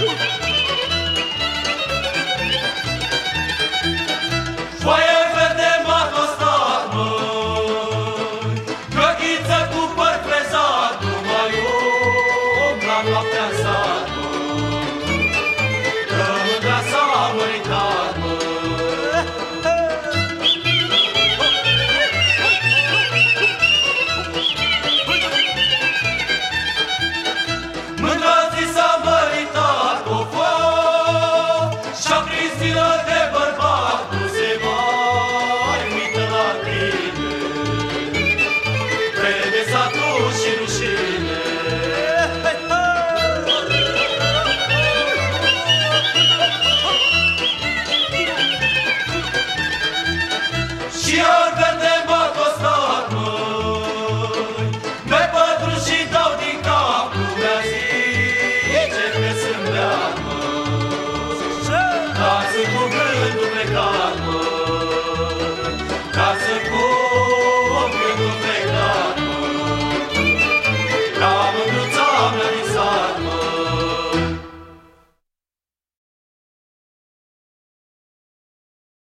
Woo! Povestilor de bărbat Nu se mai uită la tine. Vreme s-a și Dominican.